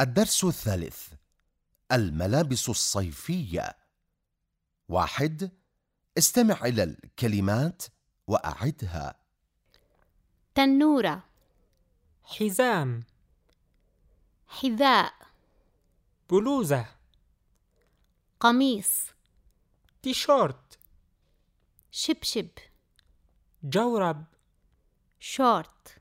الدرس الثالث الملابس الصيفية. واحد استمع إلى الكلمات وأعدها. تنورة. حزام. حذاء. بلوزة. قميص. تيشورت شبشب. جورب. شورت.